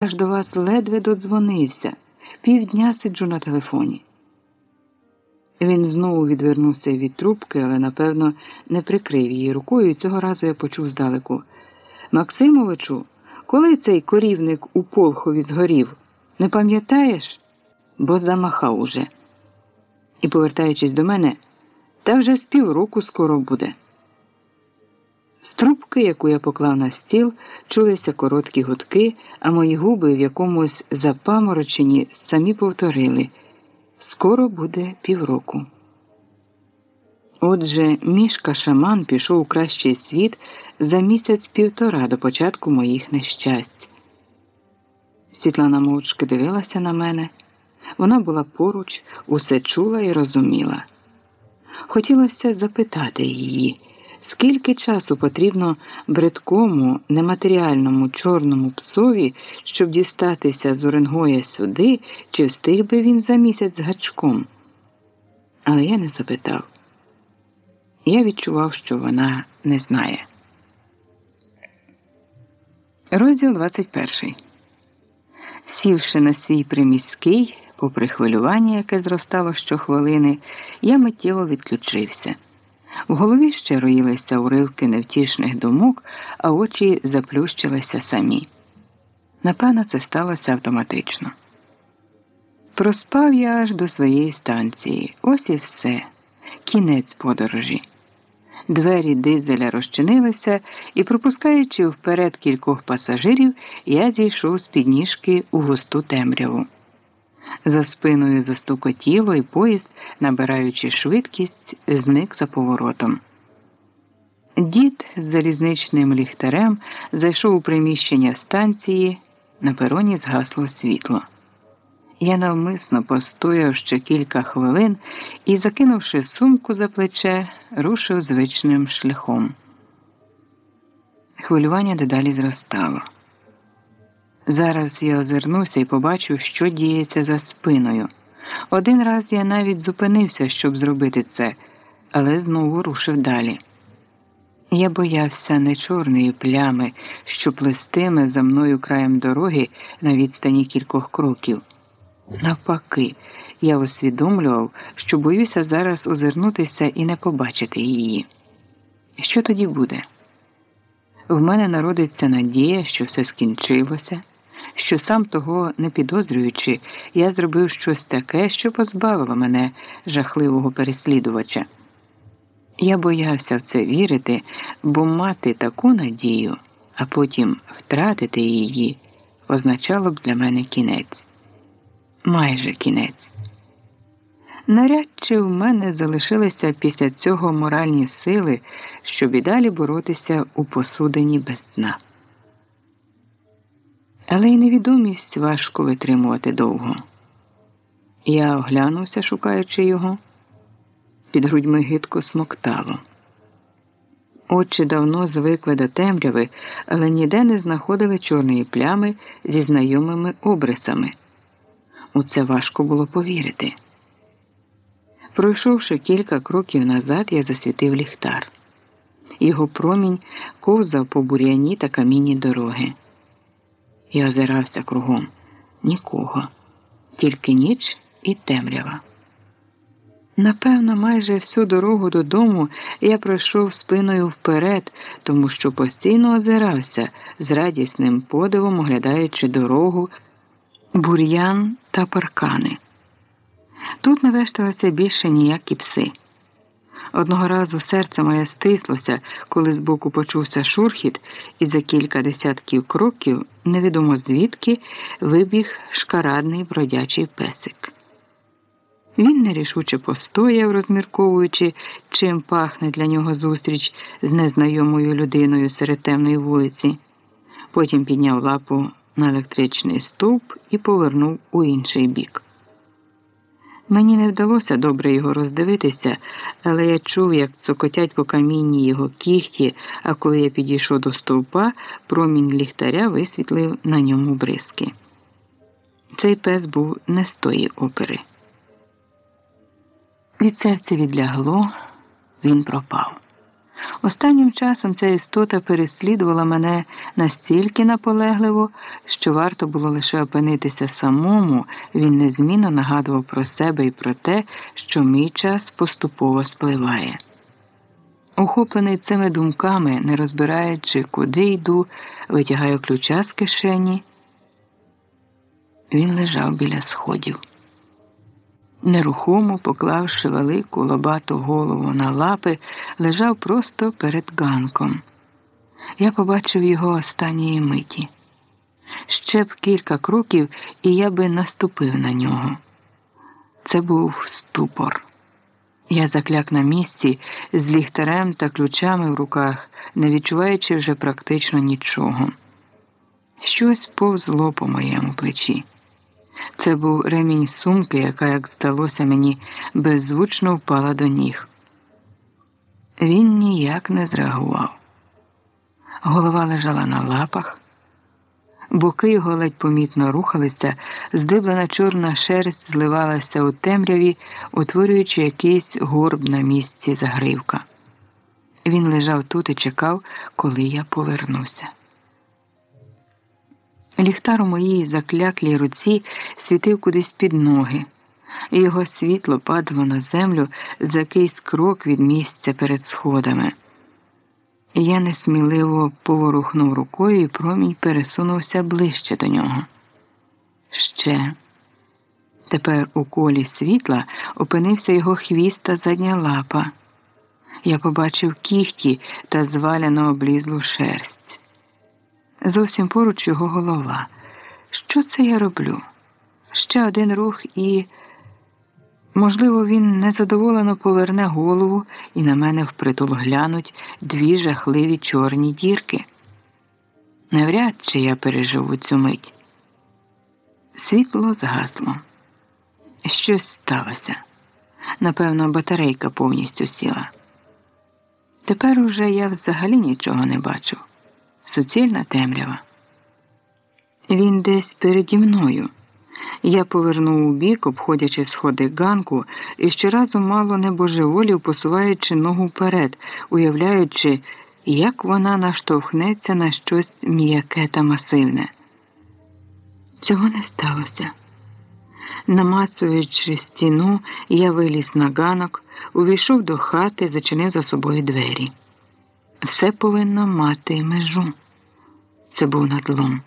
аж до вас ледве додзвонився. Півдня сиджу на телефоні. Він знову відвернувся від трубки, але, напевно, не прикрив її рукою, і цього разу я почув здалеку. Максимовичу, коли цей корівник у Полхові згорів, не пам'ятаєш? Бо замахав уже. І, повертаючись до мене, та вже з півроку скоро буде. З трубки, яку я поклав на стіл, чулися короткі гудки, а мої губи в якомусь запамороченні самі повторили скоро буде півроку. Отже, мішка шаман пішов у кращий світ за місяць півтора до початку моїх нещасть. Світлана мовчки дивилася на мене. Вона була поруч, усе чула і розуміла. Хотілося запитати її. Скільки часу потрібно бридкому, нематеріальному чорному псові, щоб дістатися з Оренгоя сюди, чи встиг би він за місяць з гачком? Але я не запитав. Я відчував, що вона не знає. Розділ 21. Сівши на свій приміський, попри хвилювання, яке зростало щохвилини, я миттєво відключився. В голові ще роїлися уривки невтішних думок, а очі заплющилися самі. Напевно, це сталося автоматично. Проспав я аж до своєї станції. Ось і все. Кінець подорожі. Двері дизеля розчинилися, і, пропускаючи вперед кількох пасажирів, я зійшов з підніжки у густу темряву. За спиною застукотіло, і поїзд, набираючи швидкість, зник за поворотом. Дід з залізничним ліхтарем зайшов у приміщення станції, на пероні згасло світло. Я навмисно постояв ще кілька хвилин і, закинувши сумку за плече, рушив звичним шляхом. Хвилювання дедалі зростало. Зараз я озирнуся і побачу, що діється за спиною. Один раз я навіть зупинився, щоб зробити це, але знову рушив далі. Я боявся не чорної плями, що плестиме за мною краєм дороги на відстані кількох кроків. Навпаки, я усвідомлював, що боюся зараз озирнутися і не побачити її. Що тоді буде? В мене народиться надія, що все скінчилося що сам того не підозрюючи, я зробив щось таке, що позбавило мене жахливого переслідувача. Я боявся в це вірити, бо мати таку надію, а потім втратити її означало б для мене кінець. Майже кінець. Наряд чи в мене залишилися після цього моральні сили, щоб і далі боротися у посудині без дна але й невідомість важко витримувати довго. Я оглянувся, шукаючи його, під грудьми гидко смоктало. Очі давно звикли до темряви, але ніде не знаходили чорної плями зі знайомими обрисами. У це важко було повірити. Пройшовши кілька кроків назад, я засвітив ліхтар. Його промінь ковзав по бур'яні та камінні дороги і озирався кругом. Нікого, тільки ніч і темрява. Напевно, майже всю дорогу додому я пройшов спиною вперед, тому що постійно озирався з радісним подивом, оглядаючи дорогу, бур'ян та паркани. Тут не вешталося більше ніякі пси. Одного разу серце моє стислося, коли збоку почувся шурхіт, і за кілька десятків кроків, невідомо звідки, вибіг шкарадний бродячий песик. Він нерішуче постояв, розмірковуючи, чим пахне для нього зустріч з незнайомою людиною серед темної вулиці. Потім підняв лапу на електричний стовп і повернув у інший бік. Мені не вдалося добре його роздивитися, але я чув, як цокотять по камінні його кіхті, а коли я підійшов до стовпа, промінь ліхтаря висвітлив на ньому бризки. Цей пес був не з тої опери. Від серця відлягло, він пропав. Останнім часом ця істота переслідувала мене настільки наполегливо, що варто було лише опинитися самому, він незмінно нагадував про себе і про те, що мій час поступово спливає. Охоплений цими думками, не розбираючи, куди йду, витягаю ключа з кишені. Він лежав біля сходів. Нерухомо поклавши велику лобату голову на лапи, лежав просто перед ганком. Я побачив його останньої миті. Ще б кілька кроків, і я би наступив на нього. Це був ступор. Я закляк на місці з ліхтарем та ключами в руках, не відчуваючи вже практично нічого. Щось повзло по моєму плечі. Це був ремінь сумки, яка, як здалося мені, беззвучно впала до ніг. Він ніяк не зреагував. Голова лежала на лапах, боки його ледь помітно рухалися, здиблена чорна шерсть зливалася у темряві, утворюючи якийсь горб на місці загривка. Він лежав тут і чекав, коли я повернуся. Ліхтар у моїй закляклій руці світив кудись під ноги, і його світло падало на землю за якийсь крок від місця перед сходами. Я несміливо поворухнув рукою, і промінь пересунувся ближче до нього. Ще. Тепер у колі світла опинився його хвіст та задня лапа. Я побачив кіхті та зваляно облізлу шерсть. Зовсім поруч його голова. Що це я роблю? Ще один рух і. Можливо, він незадоволено поверне голову і на мене впритул глянуть дві жахливі чорні дірки. Навряд чи я переживу цю мить. Світло згасло. Щось сталося. Напевно, батарейка повністю сіла. Тепер уже я взагалі нічого не бачу суцільна темрява. Він десь переді мною. Я повернув у бік, обходячи сходи ганку, і щоразу мало не божеволів, посуваючи ногу вперед, уявляючи, як вона наштовхнеться на щось м'яке та масивне. Цього не сталося. Намацуючи стіну, я виліз на ганок, увійшов до хати, зачинив за собою двері. Все повинно мати межу. Це був надлом.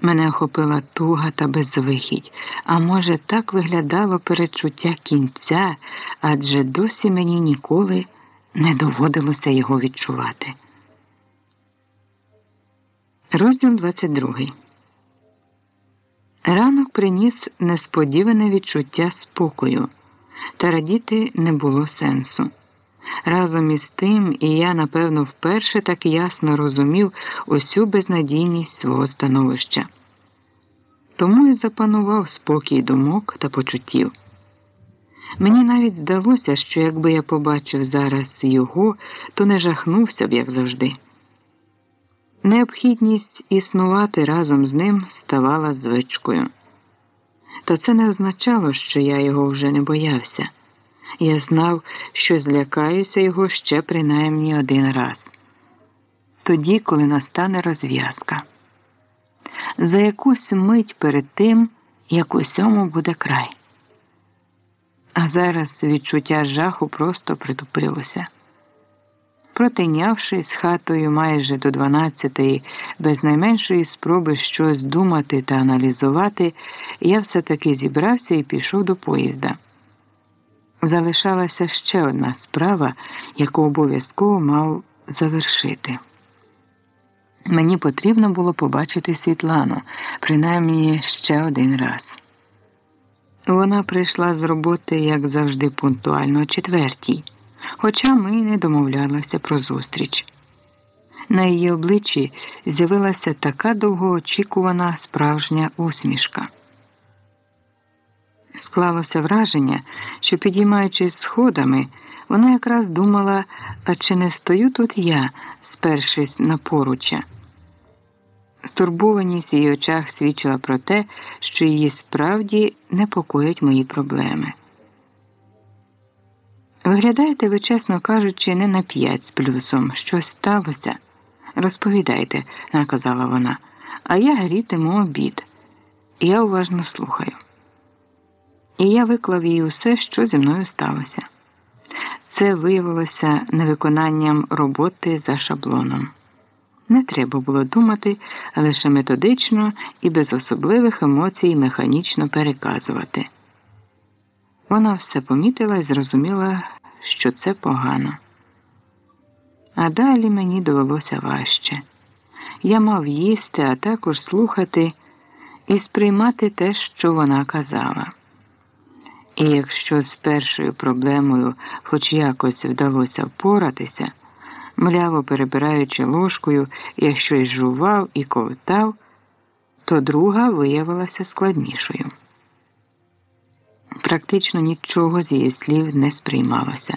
Мене охопила туга та безвихідь, а може, так виглядало передчуття кінця, адже досі мені ніколи не доводилося його відчувати. Розділ 22 Ранок приніс несподіване відчуття спокою, та радіти не було сенсу. Разом із тим, і я, напевно, вперше так ясно розумів усю безнадійність свого становища. Тому і запанував спокій думок та почуттів. Мені навіть здалося, що якби я побачив зараз його, то не жахнувся б, як завжди. Необхідність існувати разом з ним ставала звичкою. Та це не означало, що я його вже не боявся. Я знав, що злякаюся його ще принаймні один раз. Тоді, коли настане розв'язка. За якусь мить перед тим, як усьому буде край. А зараз відчуття жаху просто притупилося. Протинявшись хатою майже до дванадцятої, без найменшої спроби щось думати та аналізувати, я все таки зібрався і пішов до поїзда залишалася ще одна справа, яку обов'язково мав завершити. Мені потрібно було побачити Світлану, принаймні ще один раз. Вона прийшла з роботи, як завжди, пунктуально о четвертій, хоча ми не домовлялися про зустріч. На її обличчі з'явилася така довгоочікувана справжня усмішка. Склалося враження, що, підіймаючись сходами, вона якраз думала, а чи не стою тут я, спершись на поруччя. Стурбованість в її очах свідчила про те, що її справді непокоять мої проблеми. Виглядаєте ви, чесно кажучи, не на п'ять з плюсом. Щось сталося. Розповідайте, наказала вона, а я грітиму обід. Я уважно слухаю. І я виклав їй усе, що зі мною сталося. Це виявилося невиконанням роботи за шаблоном. Не треба було думати, лише методично і без особливих емоцій механічно переказувати. Вона все помітила і зрозуміла, що це погано. А далі мені довелося важче. Я мав їсти, а також слухати і сприймати те, що вона казала. І якщо з першою проблемою хоч якось вдалося впоратися, мляво перебираючи ложкою, я щось жував і ковтав, то друга виявилася складнішою. Практично нічого з її слів не сприймалося.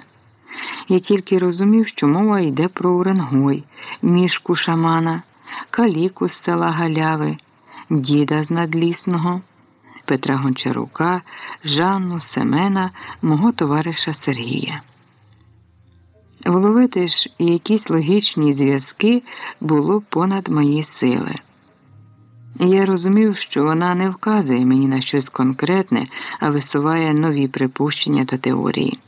Я тільки розумів, що мова йде про Уренгой, мішку шамана, каліку з села Галяви, діда з надлісного. Петра Гончарука, Жанну, Семена, мого товариша Сергія. Вловити ж якісь логічні зв'язки було понад мої сили. Я розумів, що вона не вказує мені на щось конкретне, а висуває нові припущення та теорії.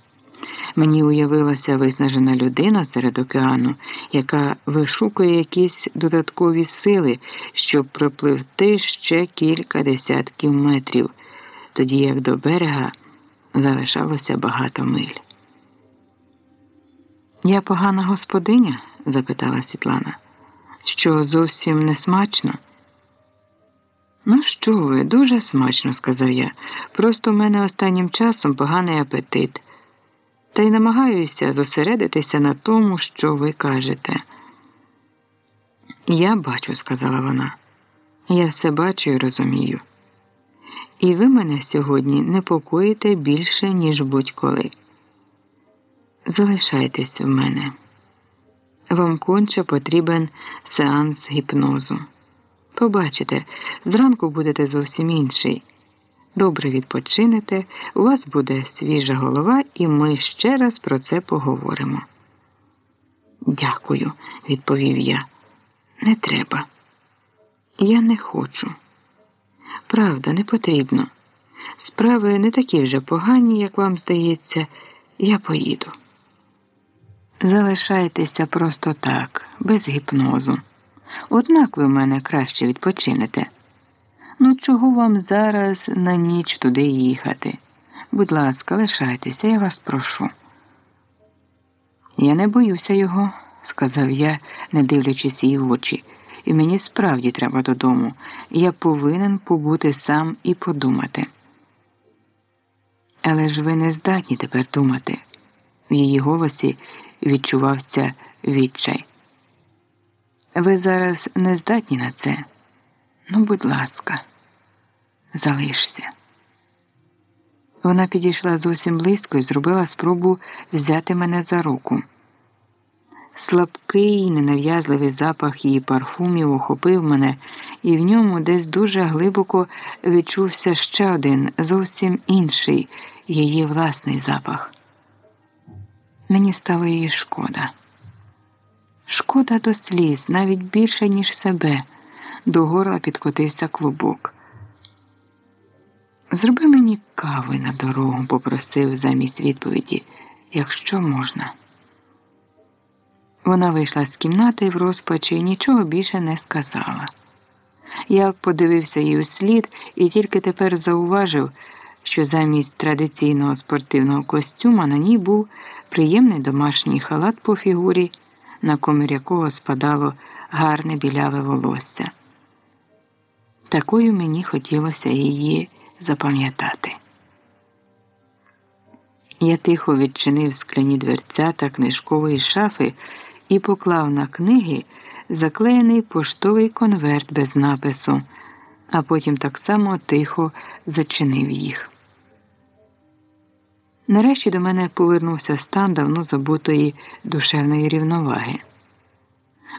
Мені уявилася виснажена людина серед океану, яка вишукує якісь додаткові сили, щоб пропливти ще кілька десятків метрів, тоді як до берега залишалося багато миль. Я погана господиня? запитала Світлана. Що зовсім не смачно? Ну, що ви, дуже смачно, сказав я. Просто в мене останнім часом поганий апетит та й намагаюся зосередитися на тому, що ви кажете. Я бачу, сказала вона. Я все бачу і розумію. І ви мене сьогодні непокоїте більше, ніж будь-коли. Залишайтесь в мене. Вам конче потрібен сеанс гіпнозу. Побачите, зранку будете зовсім інший добре відпочинете, у вас буде свіжа голова, і ми ще раз про це поговоримо. Дякую, відповів я. Не треба. Я не хочу. Правда, не потрібно. Справи не такі вже погані, як вам здається, я поїду. Залишайтеся просто так, без гіпнозу. Однак ви в мене краще відпочинете. Ну, чого вам зараз на ніч туди їхати? Будь ласка, лишайтеся, я вас прошу. Я не боюся його, сказав я, не дивлячись її в очі, і мені справді треба додому. Я повинен побути сам і подумати. Але ж ви не здатні тепер думати. В її голосі відчувався відчай. Ви зараз не здатні на це. Ну, будь ласка залишся. Вона підійшла зовсім близько і зробила спробу взяти мене за руку. Слабкий, ненав'язливий запах її парфумів охопив мене, і в ньому десь дуже глибоко відчувся ще один, зовсім інший її власний запах. Мені стало її шкода. Шкода до сліз, навіть більше, ніж себе. До горла підкотився клубок. Зроби мені кави на дорогу, попросив замість відповіді, якщо можна. Вона вийшла з кімнати в розпачі і нічого більше не сказала. Я подивився їй у слід і тільки тепер зауважив, що замість традиційного спортивного костюма на ній був приємний домашній халат по фігурі, на комір якого спадало гарне біляве волосся. Такою мені хотілося її запам'ятати. Я тихо відчинив скляні дверця та книжкової шафи і поклав на книги заклеєний поштовий конверт без напису, а потім так само тихо зачинив їх. Нарешті до мене повернувся стан давно забутої душевної рівноваги.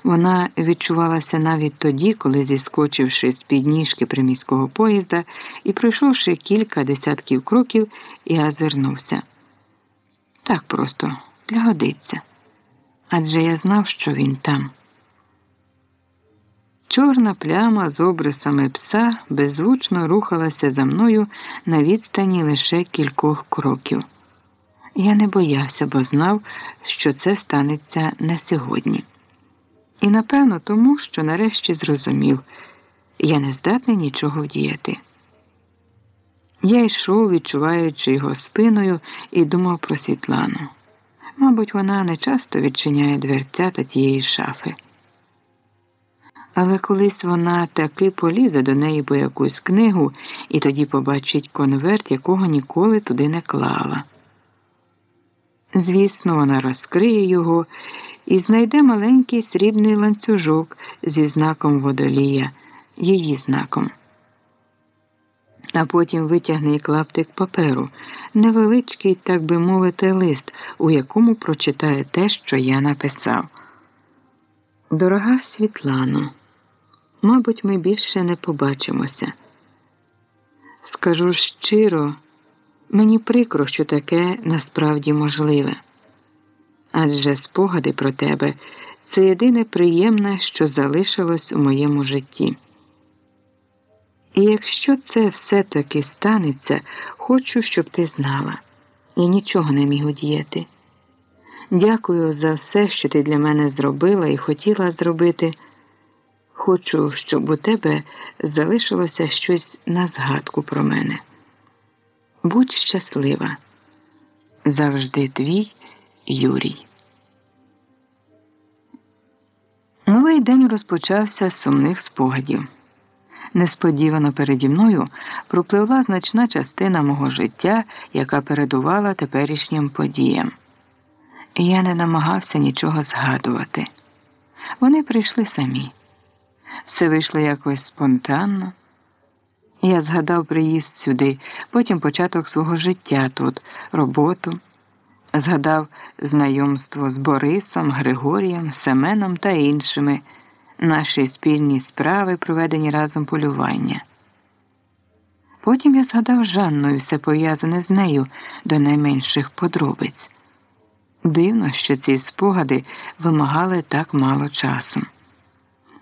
Вона відчувалася навіть тоді, коли, зіскочивши з підніжки приміського поїзда і пройшовши кілька десятків кроків, я озирнувся. Так просто для годиться. Адже я знав, що він там. Чорна пляма з обрисами пса беззвучно рухалася за мною на відстані лише кількох кроків. Я не боявся, бо знав, що це станеться не сьогодні. І напевно тому, що нарешті зрозумів, я не здатний нічого вдіяти. Я йшов, відчуваючи його спиною, і думав про Світлану. Мабуть, вона не часто відчиняє дверця та тієї шафи. Але колись вона таки полізе до неї по якусь книгу і тоді побачить конверт, якого ніколи туди не клала. Звісно, вона розкриє його і знайде маленький срібний ланцюжок зі знаком водолія, її знаком. А потім витягне клаптик паперу, невеличкий, так би мовити, лист, у якому прочитає те, що я написав. Дорога Світлано, мабуть, ми більше не побачимося. Скажу щиро, мені прикро, що таке насправді можливе. Адже спогади про тебе це єдине приємне, що залишилось у моєму житті. І якщо це все-таки станеться, хочу, щоб ти знала. Я нічого не міг удіяти. Дякую за все, що ти для мене зробила і хотіла зробити. Хочу, щоб у тебе залишилося щось на згадку про мене. Будь щаслива. Завжди твій Юрій. Новий день розпочався з сумних спогадів. Несподівано переді мною пропливла значна частина мого життя, яка передувала теперішнім подіям. Я не намагався нічого згадувати. Вони прийшли самі. Все вийшло якось спонтанно. Я згадав приїзд сюди, потім початок свого життя тут, роботу, згадав знайомство з Борисом, Григорієм, Семеном та іншими наші спільні справи, проведені разом полювання. Потім я згадав Жанною все пов'язане з нею до найменших подробиць. Дивно, що ці спогади вимагали так мало часу.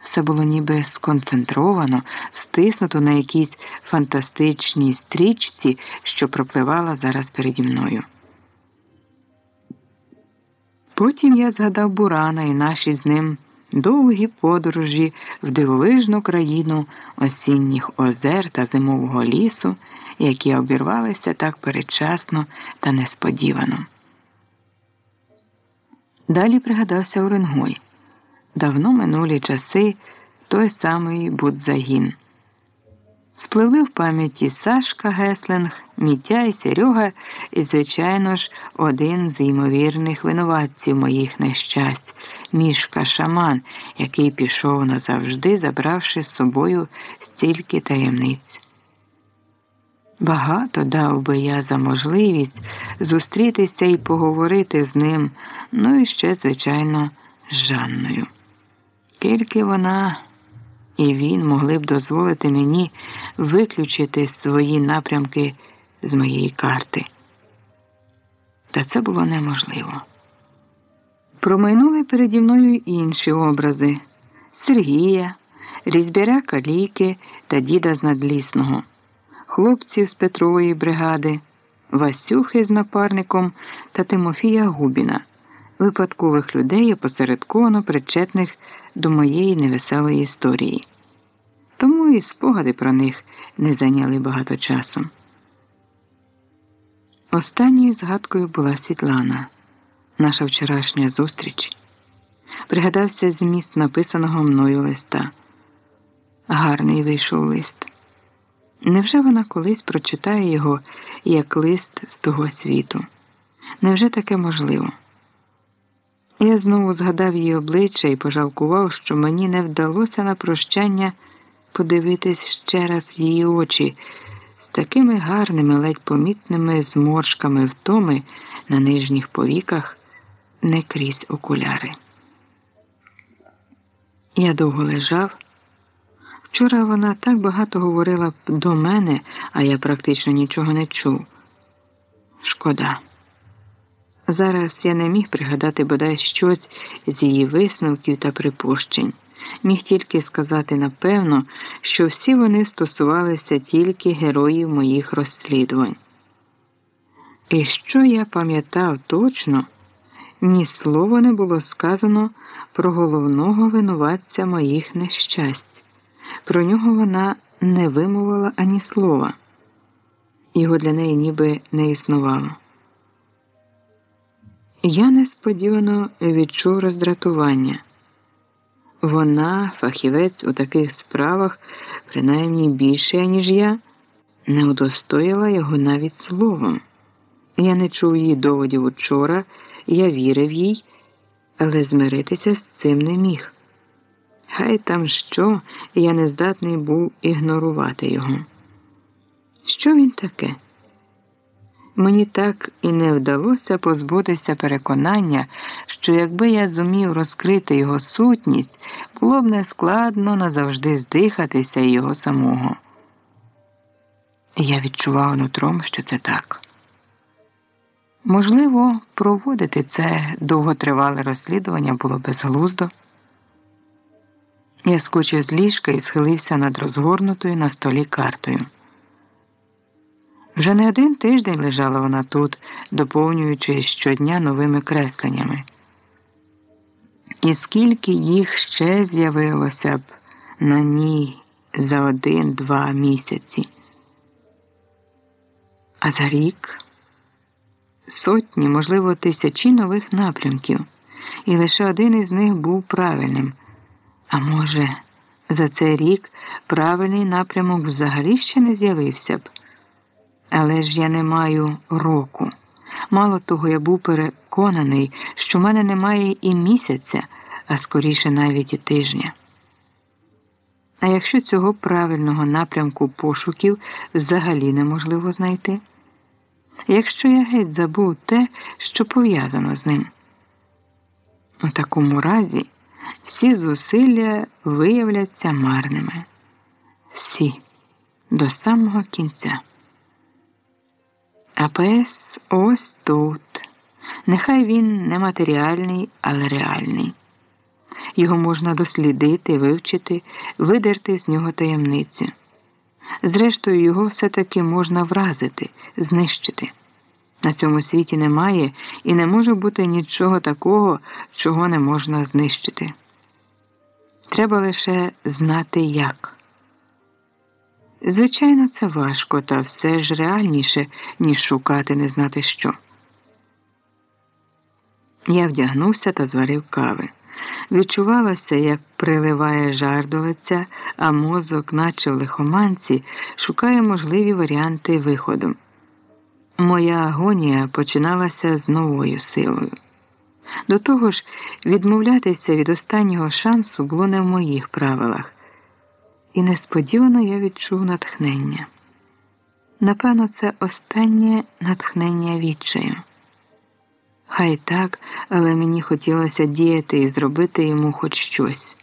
Все було ніби сконцентровано, стиснуто на якійсь фантастичній стрічці, що пропливала зараз переді мною. Потім я згадав Бурана і наші з ним довгі подорожі в дивовижну країну осінніх озер та зимового лісу, які обірвалися так передчасно та несподівано. Далі пригадався Уренгой. Давно минулі часи той самий Будзагін. Спливли в пам'яті Сашка Геслинг, Мітя і Серега, і, звичайно ж, один з ймовірних винуватців моїх нещасть мішка шаман, який пішов назавжди, забравши з собою стільки таємниць. Багато дав би я за можливість зустрітися і поговорити з ним, ну і ще, звичайно, з Жанною. Тільки вона і він могли б дозволити мені виключити свої напрямки з моєї карти. Та це було неможливо. Промайнули переді мною інші образи Сергія, різьбяря Каліки та діда з надлісного, хлопців з Петрової бригади, Васюхи з напарником та Тимофія Губіна, випадкових людей, опосередковано причетних до моєї невеселої історії. Тому і спогади про них не зайняли багато часу. Останньою згадкою була Світлана, наша вчорашня зустріч. Пригадався зміст написаного мною листа. Гарний вийшов лист. Невже вона колись прочитає його як лист з того світу? Невже таке можливо? Я знову згадав її обличчя і пожалкував, що мені не вдалося на прощання подивитись ще раз її очі з такими гарними, ледь помітними зморшками втоми на нижніх повіках, не крізь окуляри. Я довго лежав. Вчора вона так багато говорила до мене, а я практично нічого не чув. Шкода. Зараз я не міг пригадати бодай щось з її висновків та припущень. Міг тільки сказати напевно, що всі вони стосувалися тільки героїв моїх розслідувань. І що я пам'ятав точно, ні слова не було сказано про головного винуватця моїх нещасть. Про нього вона не вимовила ані слова, його для неї ніби не існувало. Я несподівано відчув роздратування. Вона, фахівець у таких справах, принаймні більше, ніж я, не удостоїла його навіть словом. Я не чув її доводів учора, я вірив їй, але змиритися з цим не міг. Хай там що, я не здатний був ігнорувати його. Що він таке? Мені так і не вдалося позбутися переконання, що якби я зумів розкрити його сутність, було б нескладно назавжди здихатися його самого. Я відчував нутром, що це так. Можливо, проводити це довготривале розслідування було безглуздо. Я скочив з ліжка і схилився над розгорнутою на столі картою. Вже не один тиждень лежала вона тут, доповнюючи щодня новими кресленнями. І скільки їх ще з'явилося б на ній за один-два місяці. А за рік сотні, можливо, тисячі нових напрямків, і лише один із них був правильним. А може, за цей рік правильний напрямок взагалі ще не з'явився б. Але ж я не маю року. Мало того, я був переконаний, що в мене немає і місяця, а скоріше навіть і тижня. А якщо цього правильного напрямку пошуків взагалі неможливо знайти, якщо я геть забув те, що пов'язано з ним, у такому разі всі зусилля виявляться марними. Всі до самого кінця. АПС ось тут. Нехай він не матеріальний, але реальний. Його можна дослідити, вивчити, видерти з нього таємницю. Зрештою, його все-таки можна вразити, знищити. На цьому світі немає і не може бути нічого такого, чого не можна знищити. Треба лише знати як. Звичайно, це важко, та все ж реальніше, ніж шукати не знати що. Я вдягнувся та зварив кави. Відчувалося, як приливає жар до лиця, а мозок, наче в лихоманці, шукає можливі варіанти виходу. Моя агонія починалася з новою силою. До того ж, відмовлятися від останнього шансу було не в моїх правилах і несподівано я відчув натхнення. Напевно, це останнє натхнення відчаю. Хай так, але мені хотілося діяти і зробити йому хоч щось,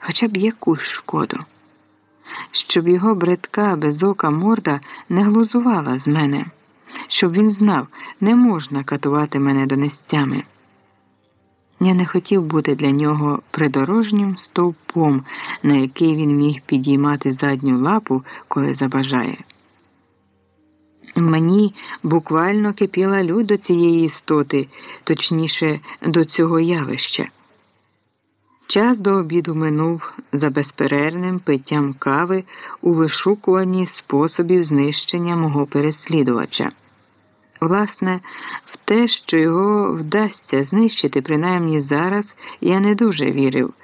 хоча б якусь шкоду, щоб його бридка безока морда не глузувала з мене, щоб він знав, не можна катувати мене донестями. Я не хотів бути для нього придорожнім стовпом, на який він міг підіймати задню лапу, коли забажає. Мені буквально кипіла лють до цієї істоти, точніше, до цього явища. Час до обіду минув за безперервним питтям кави у вишукуванні способів знищення мого переслідувача. Власне, в те, що його вдасться знищити, принаймні зараз, я не дуже вірив.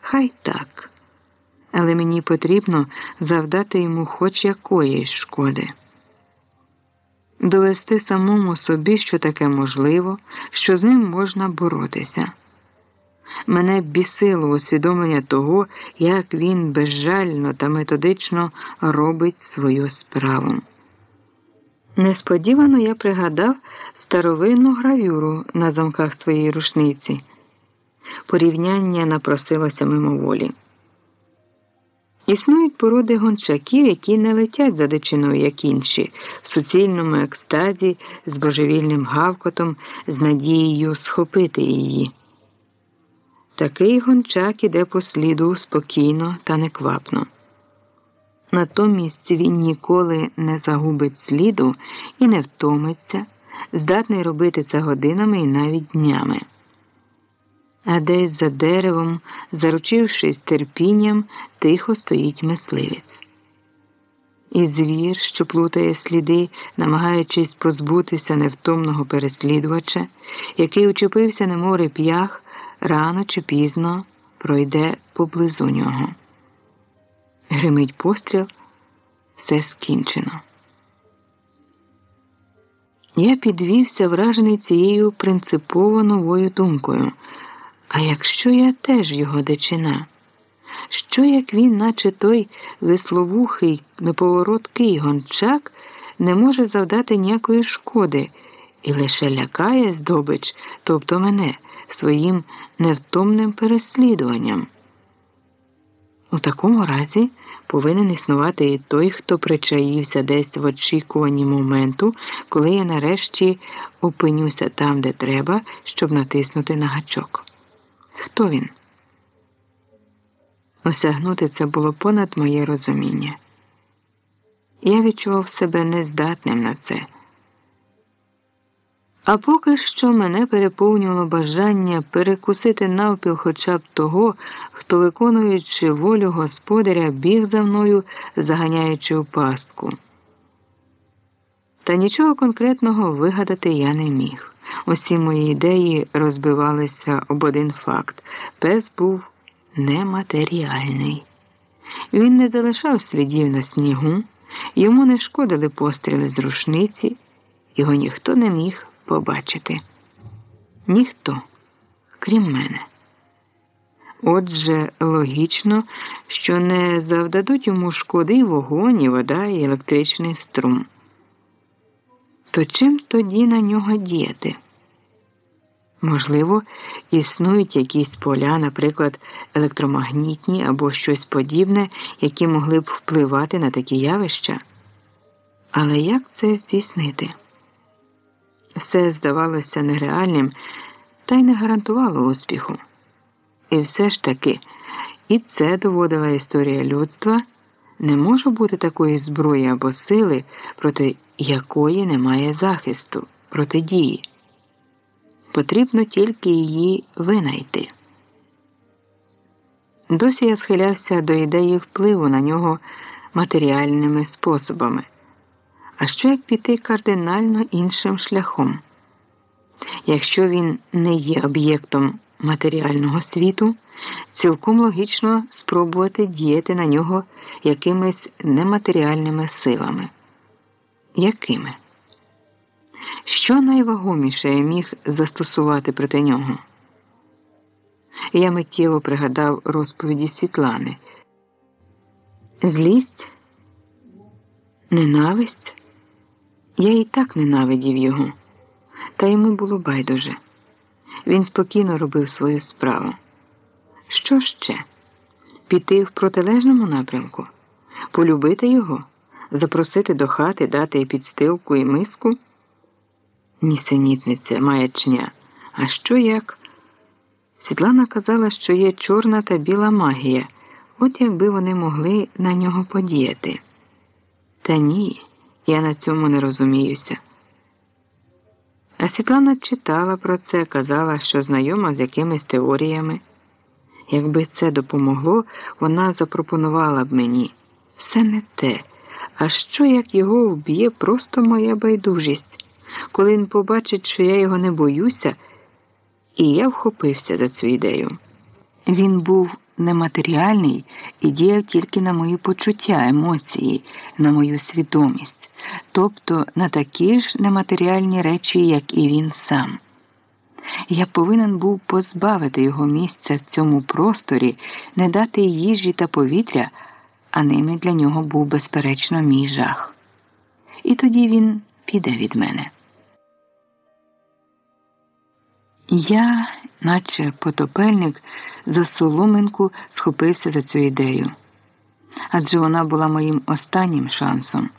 Хай так. Але мені потрібно завдати йому хоч якоїсь шкоди. Довести самому собі, що таке можливо, що з ним можна боротися. Мене бісило усвідомлення того, як він безжально та методично робить свою справу. Несподівано я пригадав старовинну гравюру на замках своєї рушниці. Порівняння напросилося мимоволі. Існують породи гончаків, які не летять за дичиною, як інші, в суцільному екстазі з божевільним гавкотом, з надією схопити її. Такий гончак іде по сліду спокійно та неквапно. Натомість він ніколи не загубить сліду і не втомиться, здатний робити це годинами і навіть днями. А десь за деревом, заручившись терпінням, тихо стоїть мисливець. І звір, що плутає сліди, намагаючись позбутися невтомного переслідувача, який учепився на море п'ях, рано чи пізно пройде поблизу нього. Гримить постріл, все скінчено. Я підвівся, вражений цією принципово новою думкою. А якщо я теж його дичина? Що як він, наче той весловухий, неповороткий гончак, не може завдати ніякої шкоди і лише лякає здобич, тобто мене, своїм невтомним переслідуванням? У такому разі повинен існувати і той, хто причаївся десь в очікуванні моменту, коли я нарешті опинюся там, де треба, щоб натиснути на гачок. Хто він? Осягнути це було понад моє розуміння. Я відчував себе нездатним на це. А поки що мене переповнювало бажання перекусити навпіл хоча б того, хто, виконуючи волю господаря, біг за мною, заганяючи у пастку. Та нічого конкретного вигадати я не міг. Усі мої ідеї розбивалися об один факт пес був нематеріальний. Він не залишав слідів на снігу, йому не шкодили постріли з рушниці, його ніхто не міг побачити. Ніхто, крім мене. Отже, логічно, що не завдадуть йому шкоди і вогонь, і вода, і електричний струм. То чим тоді на нього діяти? Можливо, існують якісь поля, наприклад, електромагнітні або щось подібне, які могли б впливати на такі явища. Але як це здійснити? Все здавалося нереальним та й не гарантувало успіху. І все ж таки, і це доводила історія людства, не може бути такої зброї або сили, проти якої немає захисту, протидії. Потрібно тільки її винайти. Досі я схилявся до ідеї впливу на нього матеріальними способами. А що як піти кардинально іншим шляхом? Якщо він не є об'єктом матеріального світу, цілком логічно спробувати діяти на нього якимись нематеріальними силами. Якими? Що найвагоміше я міг застосувати проти нього? Я миттєво пригадав розповіді Світлани. Злість, ненависть. Я і так ненавидів його, та йому було байдуже. Він спокійно робив свою справу. Що ще? Піти в протилежному напрямку, полюбити його, запросити до хати, дати підстилку і миску? Нісенітниця, маячня. А що як? Світлана казала, що є чорна та біла магія, от якби вони могли на нього подіяти. Та ні, я на цьому не розуміюся. А Світлана читала про це, казала, що знайома з якимись теоріями. Якби це допомогло, вона запропонувала б мені все не те. А що як його вб'є просто моя байдужість? коли він побачить, що я його не боюся, і я вхопився за цю ідею. Він був нематеріальний і діяв тільки на мої почуття, емоції, на мою свідомість, тобто на такі ж нематеріальні речі, як і він сам. Я повинен був позбавити його місця в цьому просторі, не дати їжі та повітря, а ними для нього був безперечно мій жах. І тоді він піде від мене. Я, наче потопельник, за соломинку схопився за цю ідею. адже вона була моїм останнім шансом.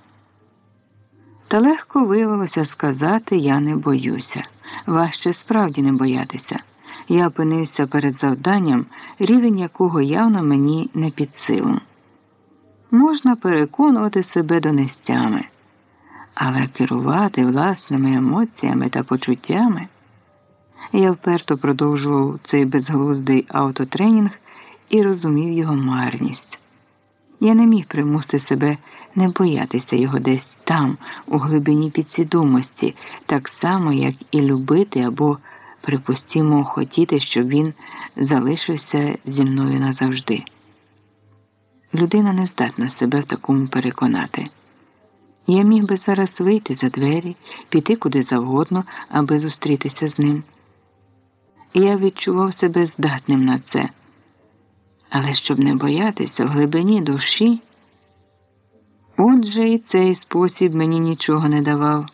Та легко виявилося сказати я не боюся, важче справді не боятися. Я опинився перед завданням, рівень якого явно мені не під силу. Можна переконувати себе донестями, але керувати власними емоціями та почуттями. Я вперто продовжував цей безглуздий автотренінг і розумів його марність. Я не міг примусити себе не боятися його десь там, у глибині підсвідомості, так само, як і любити або, припустімо, хотіти, щоб він залишився зі мною назавжди. Людина не здатна себе в такому переконати. Я міг би зараз вийти за двері, піти куди завгодно, аби зустрітися з ним. Я відчував себе здатним на це. Але щоб не боятися в глибині душі, отже і цей спосіб мені нічого не давав.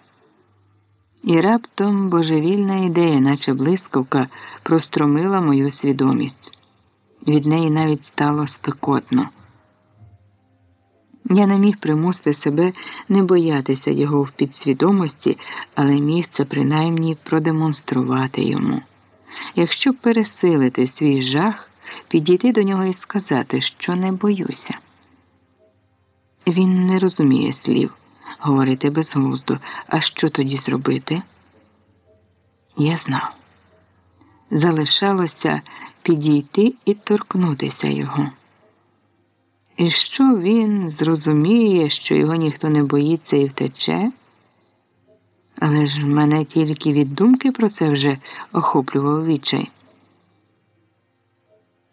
І раптом божевільна ідея, наче блискавка, простромила мою свідомість. Від неї навіть стало спекотно. Я не міг примусити себе не боятися його в підсвідомості, але міг це принаймні продемонструвати йому. Якщо пересилити свій жах, підійти до нього і сказати, що не боюся. Він не розуміє слів, говорити безглуздо, а що тоді зробити? Я знав. Залишалося підійти і торкнутися його. І що він зрозуміє, що його ніхто не боїться і втече? Але ж мене тільки від думки про це вже охоплював відчай.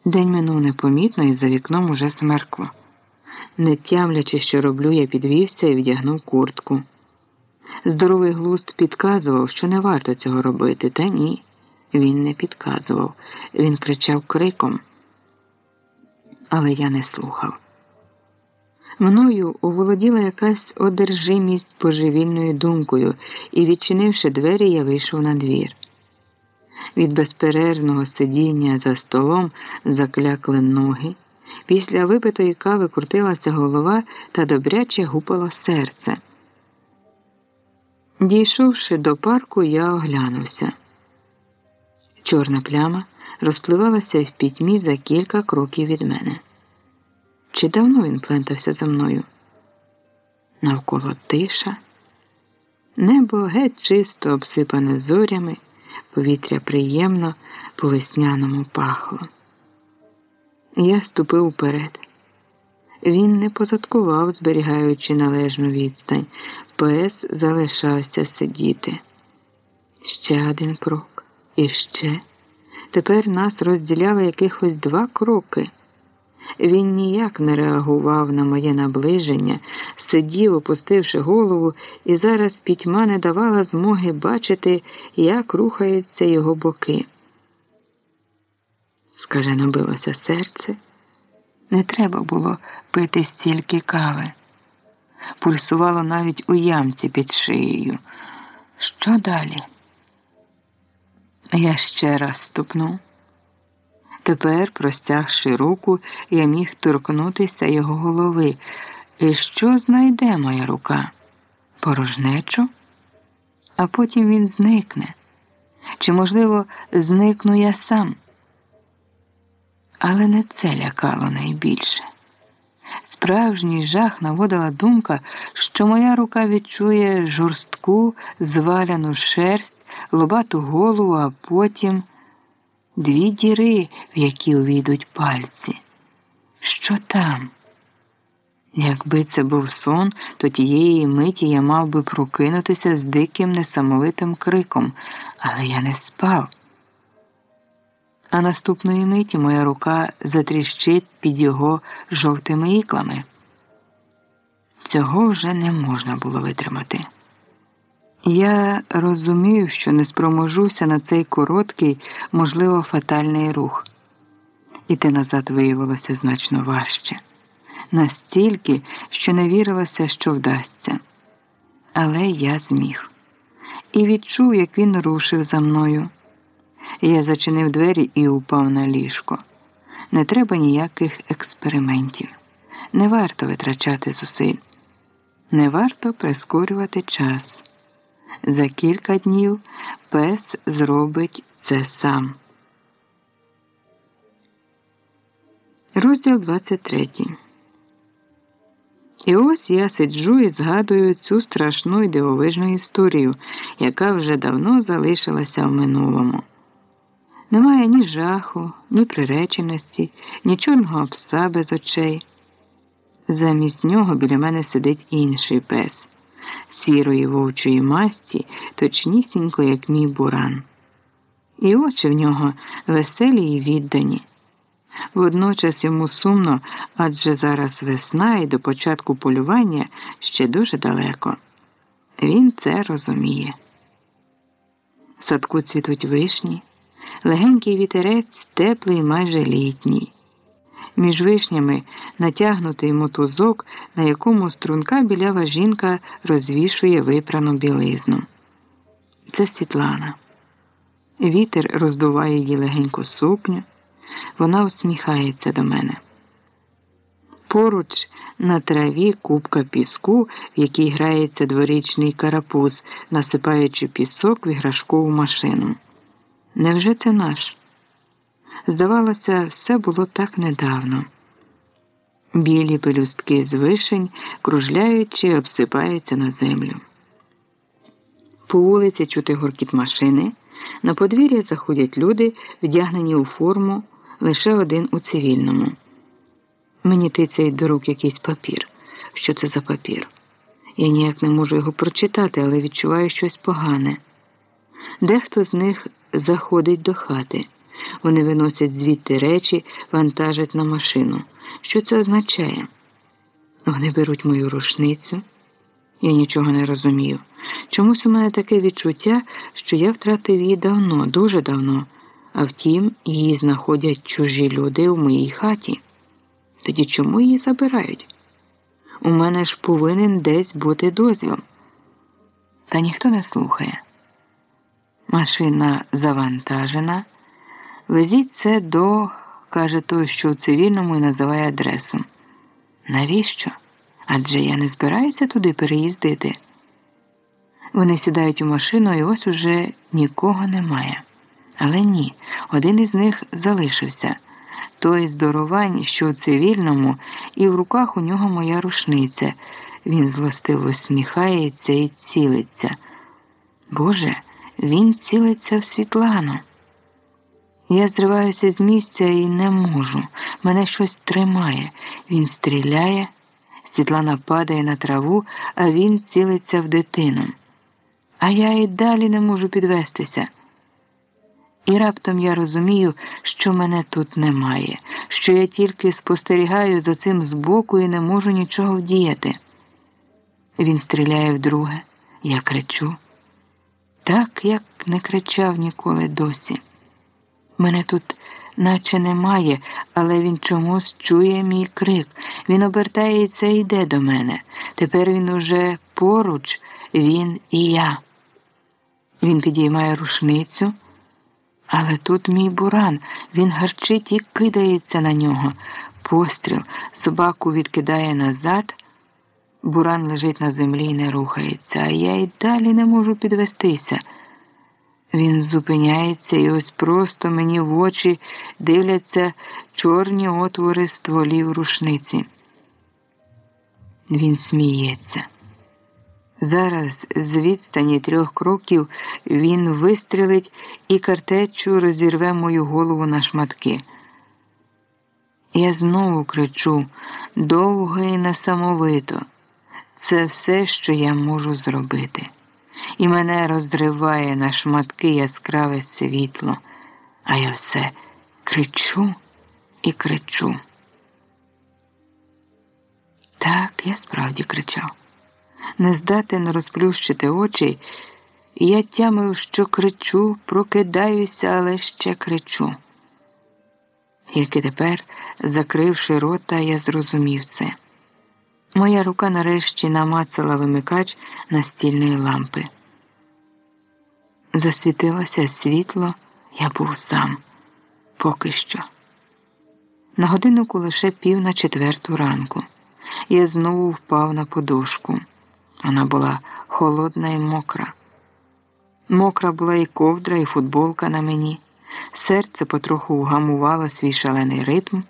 День минув непомітно і за вікном уже смеркло. Не тямлячи, що роблю, я підвівся і вдягнув куртку. Здоровий глуст підказував, що не варто цього робити, та ні. Він не підказував, він кричав криком. Але я не слухав. Мною оволоділа якась одержимість божевільною думкою, і, відчинивши двері, я вийшов на двір. Від безперервного сидіння за столом заклякли ноги. Після випитої кави крутилася голова та добряче гупало серце. Дійшовши до парку, я оглянувся. Чорна пляма розпливалася в пітьмі за кілька кроків від мене. Чи давно він плентався за мною? Навколо тиша, небо геть чисто обсипане зорями, повітря приємно по весняному пахло. Я ступив вперед. Він не позадкував, зберігаючи належну відстань. Пес залишався сидіти. Ще один крок. І ще. Тепер нас розділяли якихось два кроки. Він ніяк не реагував на моє наближення, сидів, опустивши голову, і зараз пітьма не давала змоги бачити, як рухаються його боки. Скажено билося серце. Не треба було пити стільки кави. Пульсувало навіть у ямці під шиєю. Що далі? Я ще раз ступнув. Тепер, простягши руку, я міг торкнутися його голови. І що знайде моя рука? Порожнечу? А потім він зникне. Чи, можливо, зникну я сам? Але не це лякало найбільше. Справжній жах наводила думка, що моя рука відчує жорстку, зваляну шерсть, лобату голову, а потім дві діри, в які увійдуть пальці. Що там? Якби це був сон, то тієї миті я мав би прокинутися з диким несамовитим криком, але я не спав. А наступної миті моя рука затріщить під його жовтими іклами. Цього вже не можна було витримати. Я розумів, що не спроможуся на цей короткий, можливо, фатальний рух. Іти назад виявилося значно важче, настільки, що не вірилося, що вдасться. Але я зміг і відчув, як він рушив за мною. Я зачинив двері і упав на ліжко. Не треба ніяких експериментів. не варто витрачати зусиль, не варто прискорювати час. За кілька днів пес зробить це сам. Розділ 23 І ось я сиджу і згадую цю страшну і дивовижну історію, яка вже давно залишилася в минулому. Немає ні жаху, ні приреченості, ні чорного пса без очей. Замість нього біля мене сидить інший пес сірої вовчої масті, точнісінько, як мій буран. І очі в нього веселі й віддані. Водночас йому сумно, адже зараз весна і до початку полювання ще дуже далеко. Він це розуміє. В садку цвітуть вишні, легенький вітерець теплий, майже літній. Між вишнями натягнутий мотузок, на якому струнка білява жінка розвішує випрану білизну. Це Світлана. Вітер роздуває її легеньку сукню. Вона усміхається до мене. Поруч на траві купка піску, в якій грається дворічний карапуз, насипаючи пісок в іграшкову машину. Невже це наш? Здавалося, все було так недавно. Білі пелюстки з вишень, кружляючи, обсипаються на землю. По вулиці чути гуркіт машини. На подвір'я заходять люди, вдягнені у форму, лише один у цивільному. Мені тицяє до рук якийсь папір. Що це за папір? Я ніяк не можу його прочитати, але відчуваю щось погане. Дехто з них заходить до хати. Вони виносять звідти речі, вантажать на машину. Що це означає? Вони беруть мою рушницю. Я нічого не розумію. Чомусь у мене таке відчуття, що я втратив її давно, дуже давно, а втім, її знаходять чужі люди в моїй хаті. Тоді чому її забирають? У мене ж повинен десь бути дозвіл. Та ніхто не слухає. Машина завантажена. Везіть це до, каже той, що у цивільному і називає адресу. Навіщо? Адже я не збираюся туди переїздити. Вони сідають у машину і ось уже нікого немає. Але ні, один із них залишився той здоровань, що у цивільному, і в руках у нього моя рушниця. Він злостиво сміхається і цілиться. Боже, він цілиться в Світлану. Я зриваюся з місця і не можу. Мене щось тримає. Він стріляє, Світлана падає на траву, а він цілиться в дитину. А я і далі не можу підвестися. І раптом я розумію, що мене тут немає, що я тільки спостерігаю за цим збоку і не можу нічого вдіяти. Він стріляє вдруге, я кричу. Так, як не кричав ніколи досі. Мене тут наче немає, але він чомусь чує мій крик. Він обертається і йде до мене. Тепер він уже поруч, він і я. Він підіймає рушницю. Але тут мій буран, він гарчить і кидається на нього. Постріл, собаку відкидає назад. Буран лежить на землі і не рухається, а я й далі не можу підвестися. Він зупиняється і ось просто мені в очі дивляться чорні отвори стволів рушниці. Він сміється. Зараз з відстані трьох кроків він вистрілить і картечу розірве мою голову на шматки. Я знову кричу довго і несамовито. Це все, що я можу зробити. І мене розриває на шматки яскраве світло, а я все кричу і кричу. Так, я справді кричав не здатен розплющити очі, і я тямив, що кричу, прокидаюся, але ще кричу. Тільки тепер, закривши рота, я зрозумів це. Моя рука нарешті намацала вимикач настільної лампи. Засвітилося світло, я був сам поки що. На годиннику лише пів на четверту ранку. Я знову впав на подушку. Вона була холодна і мокра. Мокра була і ковдра, і футболка на мені. Серце потроху вгамувало свій шалений ритм.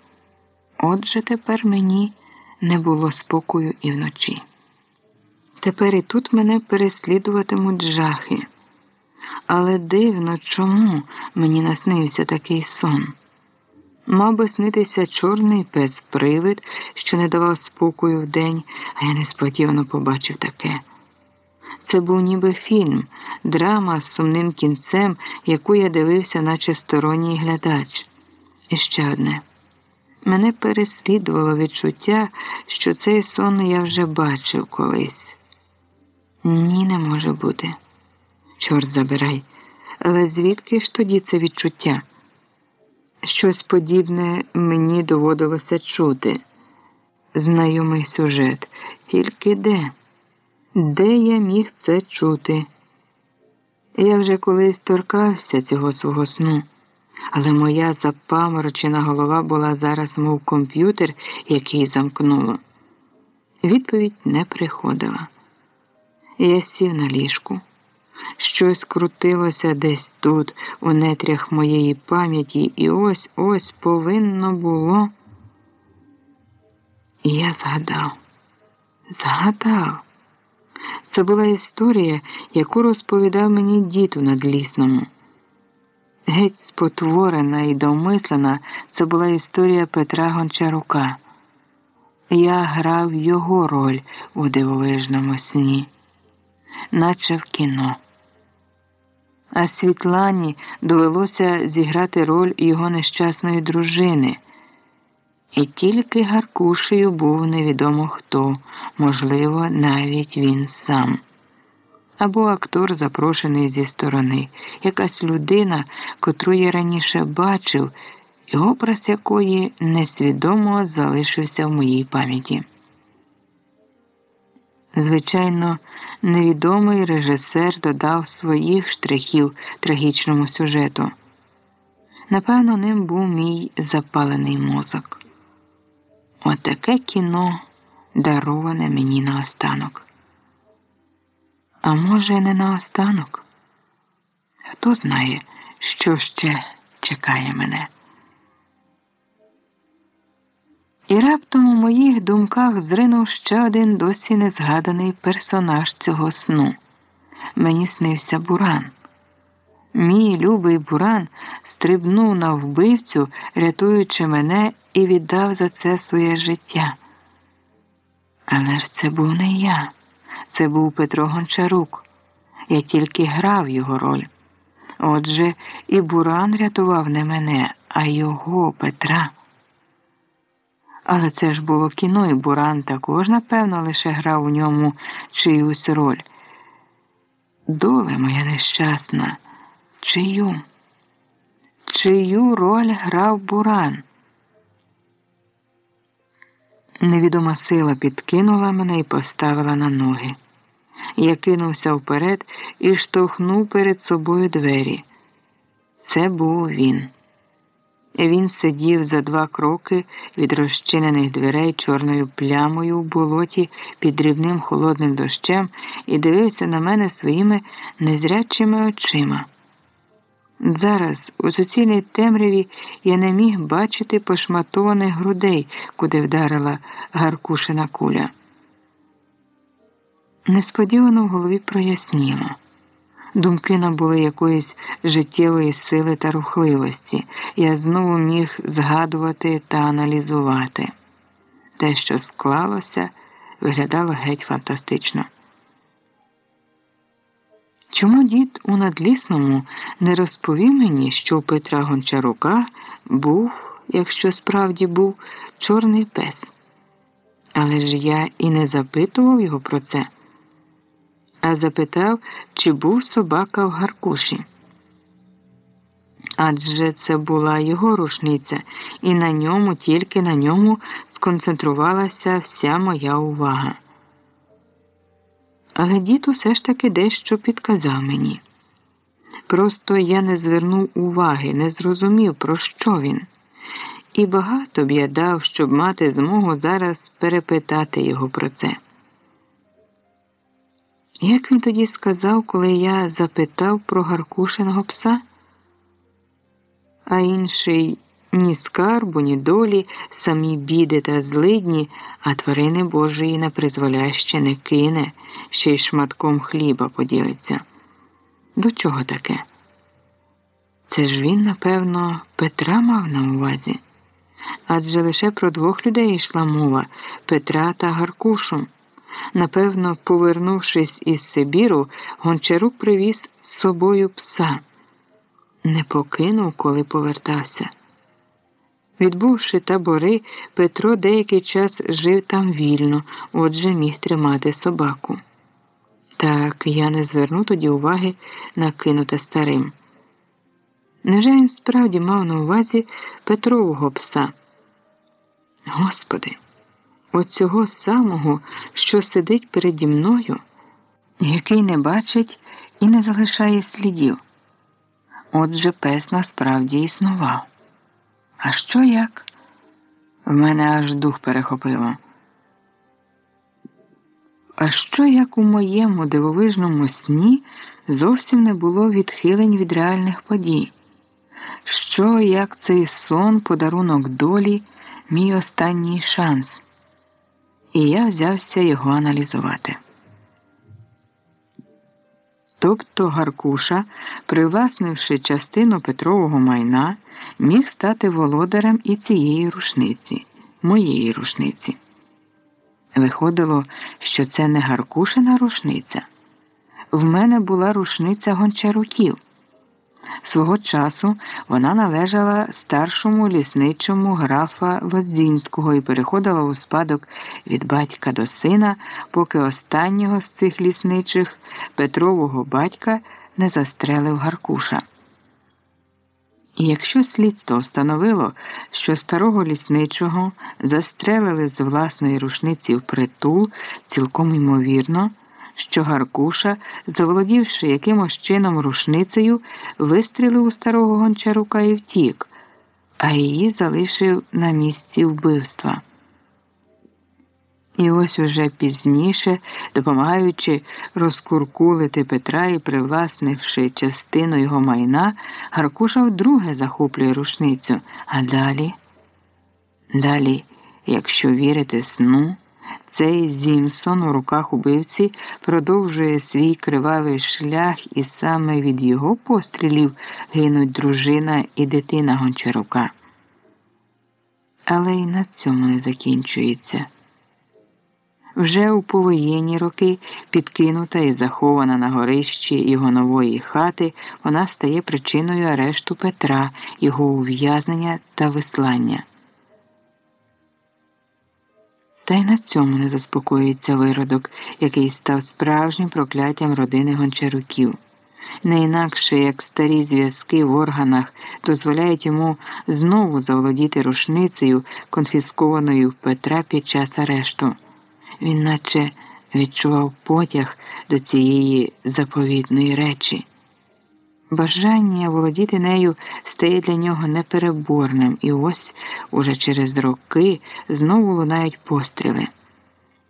Отже тепер мені не було спокою і вночі. Тепер і тут мене переслідуватимуть жахи. Але дивно, чому мені наснився такий сон. Мав би снитися чорний пес привид, що не давав спокою вдень, а я несподівано побачив таке. Це був ніби фільм, драма з сумним кінцем, яку я дивився, наче сторонній глядач. І ще одне. Мене переслідувало відчуття, що цей сон я вже бачив колись. Ні, не може бути. Чорт забирай. Але звідки ж тоді це відчуття? Щось подібне мені доводилося чути. Знайомий сюжет, тільки де? Де я міг це чути? Я вже колись торкався цього свого сну, але моя запаморочена голова була зараз, мов комп'ютер, який замкнуло. Відповідь не приходила. Я сів на ліжку. Щось крутилося десь тут, у нетрях моєї пам'яті, і ось ось повинно було. І я згадав, згадав. Це була історія, яку розповідав мені дід у надлісному. Геть спотворена і домислена, це була історія Петра Гончарука. Я грав його роль у дивовижному сні, наче в кіно. А Світлані довелося зіграти роль його нещасної дружини. І тільки Гаркушею був невідомо хто, можливо, навіть він сам. Або актор, запрошений зі сторони, якась людина, котру я раніше бачив, і образ якої несвідомо залишився в моїй пам'яті. Звичайно, невідомий режисер додав своїх штрихів трагічному сюжету. Напевно, ним був мій запалений мозок. Отаке кіно дароване мені наостанок. А може, не наостанок? Хто знає, що ще чекає мене? І раптом у моїх думках зринув ще один досі незгаданий персонаж цього сну. Мені снився Буран. Мій любий Буран стрибнув на вбивцю, рятуючи мене, і віддав за це своє життя. Але ж це був не я, це був Петро Гончарук. Я тільки грав його роль. Отже, і Буран рятував не мене, а його Петра. Але це ж було кіно, і Буран також, напевно, лише грав у ньому чиюсь роль. Доля моя нещасна, чию? Чию роль грав Буран? Невідома сила підкинула мене і поставила на ноги. Я кинувся вперед і штовхнув перед собою двері. Це був він. Він сидів за два кроки від розчинених дверей чорною плямою в болоті під дрібним холодним дощем і дивився на мене своїми незрячими очима. Зараз, у суцільній темряві, я не міг бачити пошматованих грудей, куди вдарила Гаркушина куля. Несподівано в голові проясніло. Думки набули якоїсь життєвої сили та рухливості. Я знову міг згадувати та аналізувати. Те, що склалося, виглядало геть фантастично. Чому дід у надлісному не розповів мені, що у Петра Гончарука був, якщо справді був, чорний пес? Але ж я і не запитував його про це а запитав, чи був собака в Гаркуші. Адже це була його рушниця, і на ньому, тільки на ньому, сконцентрувалася вся моя увага. Але дід усе ж таки дещо підказав мені. Просто я не звернув уваги, не зрозумів, про що він. І багато б я дав, щоб мати змогу зараз перепитати його про це. Як він тоді сказав, коли я запитав про Гаркушиного пса? А інший ні скарбу, ні долі, самі біди та злидні, а тварини Божої на призволяще не кине, ще й шматком хліба поділиться. До чого таке? Це ж він, напевно, Петра мав на увазі. Адже лише про двох людей йшла мова Петра та Гаркушу. Напевно, повернувшись із Сибіру, Гончарук привіз з собою пса. Не покинув, коли повертався. Відбувши табори, Петро деякий час жив там вільно, отже міг тримати собаку. Так я не зверну тоді уваги на кинуте старим. Невже він справді мав на увазі Петрового пса? Господи, оцього самого, що сидить переді мною, який не бачить і не залишає слідів. Отже, пес насправді існував. А що як? В мене аж дух перехопило. А що як у моєму дивовижному сні зовсім не було відхилень від реальних подій? Що як цей сон, подарунок долі, мій останній шанс? І я взявся його аналізувати. Тобто Гаркуша, привласнивши частину Петрового майна, міг стати володарем і цієї рушниці, моєї рушниці. Виходило, що це не Гаркушина рушниця. В мене була рушниця гончаруків. Свого часу вона належала старшому лісничому графа Лодзінського і переходила у спадок від батька до сина, поки останнього з цих лісничих Петрового батька не застрелив Гаркуша. І якщо слідство встановило, що старого лісничого застрелили з власної рушниці в притул, цілком ймовірно що Гаркуша, заволодівши якимось чином рушницею, вистрілив у старого гончарука і втік, а її залишив на місці вбивства. І ось уже пізніше, допомагаючи розкуркулити Петра і привласнивши частину його майна, Гаркуша вдруге захоплює рушницю. А далі, далі, якщо вірити сну. Цей Зімсон у руках убивці продовжує свій кривавий шлях, і саме від його пострілів гинуть дружина і дитина Гончарука. Але й на цьому не закінчується. Вже у повоєнні роки, підкинута і захована на горищі його нової хати, вона стає причиною арешту Петра, його ув'язнення та вислання. Та й на цьому не заспокоїться виродок, який став справжнім прокляттям родини гончаруків. Не інакше як старі зв'язки в органах дозволяють йому знову заволодіти рушницею, конфіскованою в Петра під час арешту. Він наче відчував потяг до цієї заповідної речі. Бажання володіти нею стає для нього непереборним, і ось уже через роки знову лунають постріли.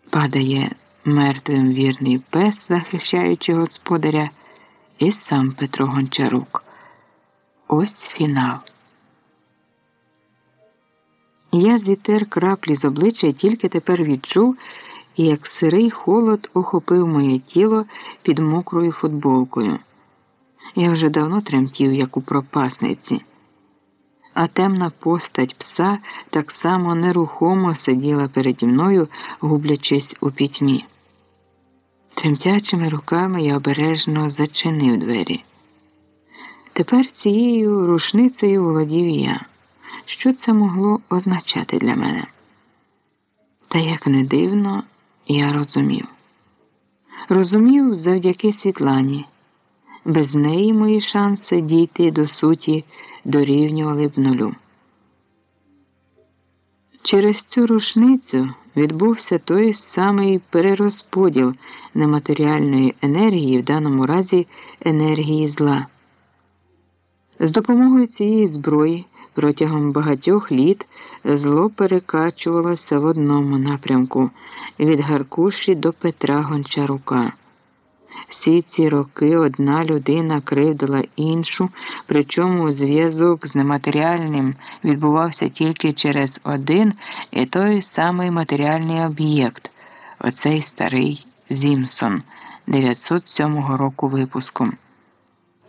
Падає мертвим вірний пес, захищаючи господаря, і сам Петро Гончарук. Ось фінал. Я зітер краплі з обличчя тільки тепер відчув, як сирий холод охопив моє тіло під мокрою футболкою. Я вже давно тремтів, як у пропасниці, а темна постать пса так само нерухомо сиділа переді мною, гублячись у пітьмі. Тремтячими руками я обережно зачинив двері. Тепер цією рушницею володів я. Що це могло означати для мене? Та як не дивно, я розумів. Розумів завдяки Світлані. Без неї мої шанси дійти до суті дорівнювали б нулю. Через цю рушницю відбувся той самий перерозподіл нематеріальної енергії, в даному разі енергії зла. З допомогою цієї зброї Протягом багатьох літ зло перекачувалося в одному напрямку від Гаркуші до Петра Гончарука. Всі ці роки одна людина кривдила іншу, причому зв'язок з нематеріальним відбувався тільки через один і той самий матеріальний об'єкт оцей старий Зімсон 907 року випуску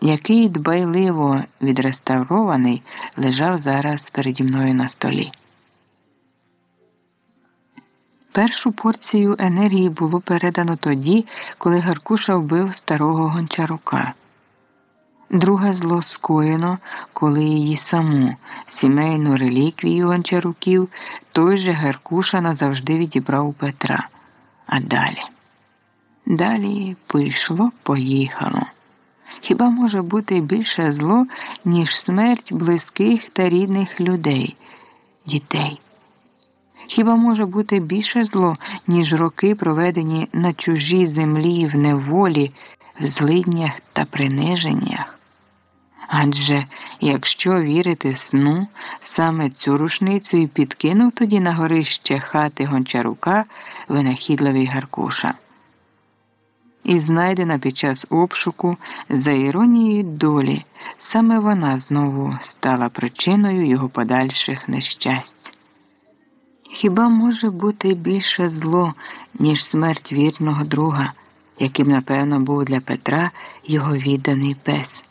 який дбайливо відреставрований лежав зараз переді мною на столі. Першу порцію енергії було передано тоді, коли Гаркуша вбив старого гончарука. Друге зло скоєно, коли її саму сімейну реліквію гончаруків той же Гаркуша назавжди відібрав у Петра. А далі. Далі пішло, поїхало. Хіба може бути більше зло, ніж смерть близьких та рідних людей, дітей? Хіба може бути більше зло, ніж роки, проведені на чужій землі в неволі, в злиднях та приниженнях? Адже якщо вірити сну, саме цю рушницю і підкинув тоді на горище хати гончарука винахідливий Гаркуша і знайдена під час обшуку за іронією долі, саме вона знову стала причиною його подальших нещасть. Хіба може бути більше зло, ніж смерть вірного друга, яким, напевно, був для Петра його відданий пес?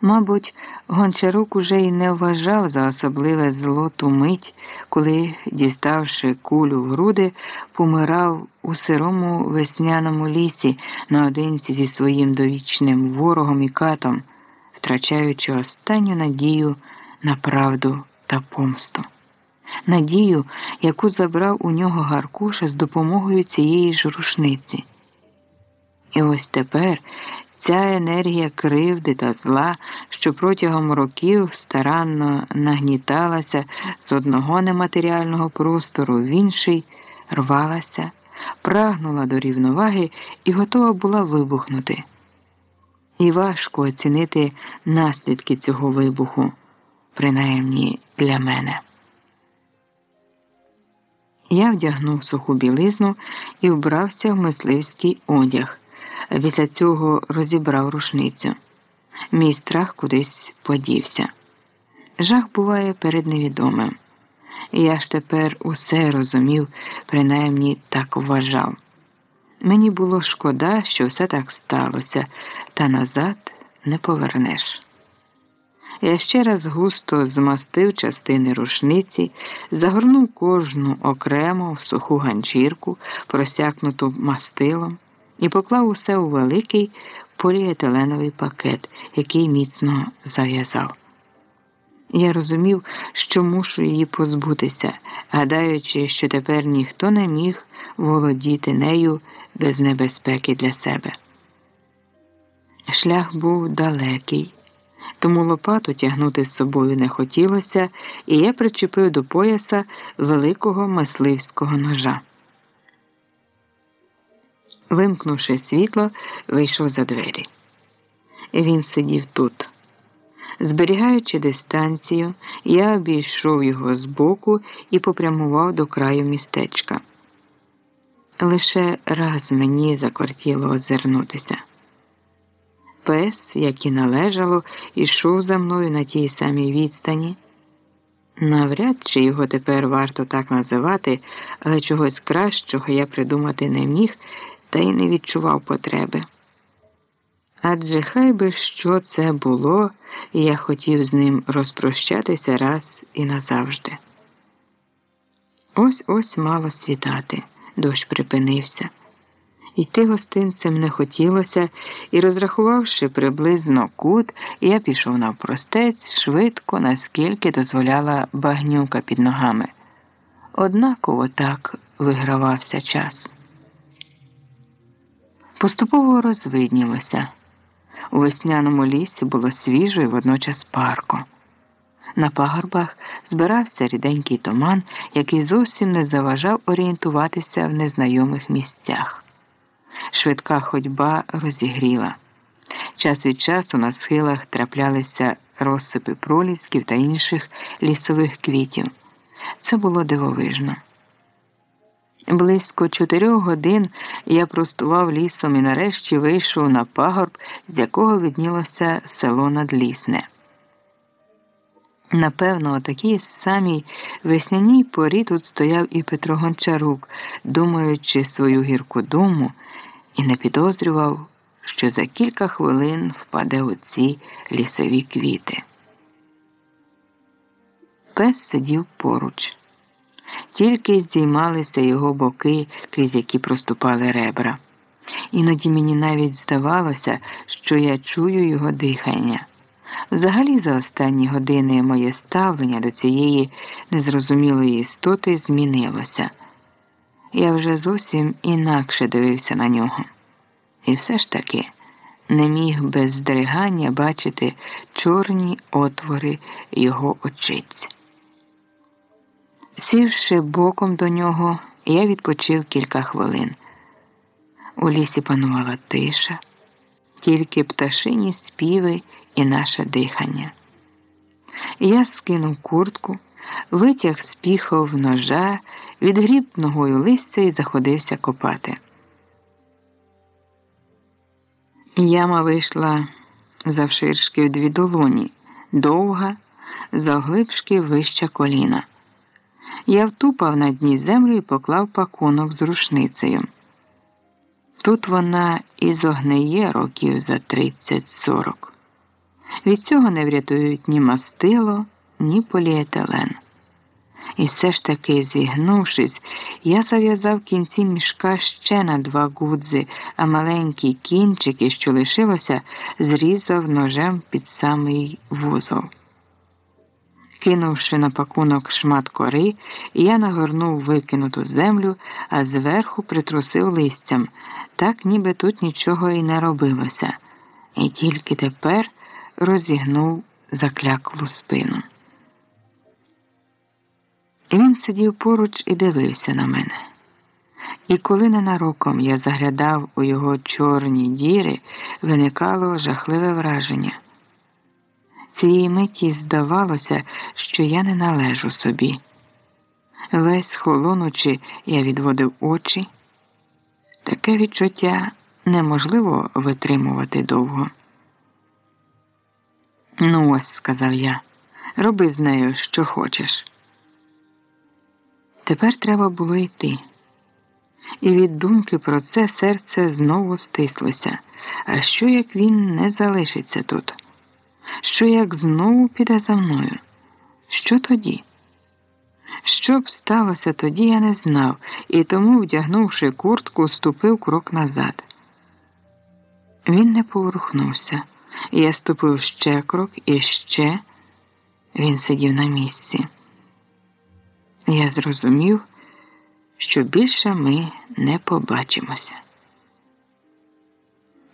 Мабуть, Гончарук уже й не вважав за особливе зло ту мить, коли, діставши кулю в груди, помирав у сирому весняному лісі наодинці зі своїм довічним ворогом і катом, втрачаючи останню надію на правду та помсту. Надію, яку забрав у нього Гаркуша з допомогою цієї ж рушниці. І ось тепер Ця енергія кривди та зла, що протягом років старанно нагніталася з одного нематеріального простору в інший, рвалася, прагнула до рівноваги і готова була вибухнути. І важко оцінити наслідки цього вибуху, принаймні для мене. Я вдягнув суху білизну і вбрався в мисливський одяг. Після цього розібрав рушницю. Мій страх кудись подівся. Жах буває перед невідомим. Я ж тепер усе розумів, принаймні так вважав. Мені було шкода, що все так сталося, та назад не повернеш. Я ще раз густо змастив частини рушниці, загорнув кожну окремо в суху ганчірку, просякнуту мастилом і поклав усе у великий поліетиленовий пакет, який міцно зав'язав. Я розумів, що мушу її позбутися, гадаючи, що тепер ніхто не міг володіти нею без небезпеки для себе. Шлях був далекий, тому лопату тягнути з собою не хотілося, і я причепив до пояса великого мисливського ножа. Вимкнувши світло, вийшов за двері. Він сидів тут. Зберігаючи дистанцію, я обійшов його збоку і попрямував до краю містечка. Лише раз мені закортіло озирнутися. Пес, як і належало, ішов за мною на тій самій відстані. Навряд чи його тепер варто так називати, але чогось кращого я придумати не міг та й не відчував потреби. Адже хай би що це було, і я хотів з ним розпрощатися раз і назавжди. Ось ось мало світати, дощ припинився. Йти гостинцем не хотілося, і, розрахувавши приблизно кут, я пішов навпростець швидко, наскільки дозволяла багнюка під ногами. Однаково так вигравався час. Поступово розвиднілося. У весняному лісі було свіжо і водночас парко. На пагорбах збирався ріденький туман, який зовсім не заважав орієнтуватися в незнайомих місцях. Швидка ходьба розігріла. Час від часу на схилах траплялися розсипи пролісків та інших лісових квітів. Це було дивовижно. Близько чотирьох годин я простував лісом і нарешті вийшов на пагорб, з якого віднілося село Надлісне. Напевно, о такій самій весняній порі тут стояв і Петро Гончарук, думаючи свою гірку думу, і не підозрював, що за кілька хвилин впаде у ці лісові квіти. Пес сидів поруч, тільки здіймалися його боки, крізь які проступали ребра. Іноді мені навіть здавалося, що я чую його дихання. Взагалі, за останні години моє ставлення до цієї незрозумілої істоти змінилося. Я вже зовсім інакше дивився на нього. І все ж таки не міг без здригання бачити чорні отвори його очиць. Сівши боком до нього, я відпочив кілька хвилин. У лісі панувала тиша, тільки пташині співи і наше дихання. Я скинув куртку, витяг з піхов ножа, відгріб ногою листя і заходився копати. Яма вийшла завширшки в дві долоні, довга, завглибшки вища коліна. Я втупав на дні землю і поклав пакунок з рушницею. Тут вона і зогниє років за 30-40. Від цього не врятують ні мастило, ні поліетилен. І все ж таки, зігнувшись, я зав'язав кінці мішка ще на два гудзи, а маленькі кінчики, що лишилося, зрізав ножем під самий вузол. Кинувши на пакунок шмат кори, я нагорнув викинуту землю, а зверху притрусив листям, так ніби тут нічого і не робилося, і тільки тепер розігнув закляклу спину. Він сидів поруч і дивився на мене. І коли ненароком я заглядав у його чорні діри, виникало жахливе враження. Цієї миті здавалося, що я не належу собі. Весь холонучи, я відводив очі. Таке відчуття неможливо витримувати довго. Ну, ось, сказав я, роби з нею, що хочеш. Тепер треба було йти. І від думки про це серце знову стислося. А що як він не залишиться тут? Що як знову піде за мною? Що тоді? Що б сталося тоді, я не знав, і тому, вдягнувши куртку, ступив крок назад. Він не поворухнувся. Я ступив ще крок і ще він сидів на місці. Я зрозумів, що більше ми не побачимося.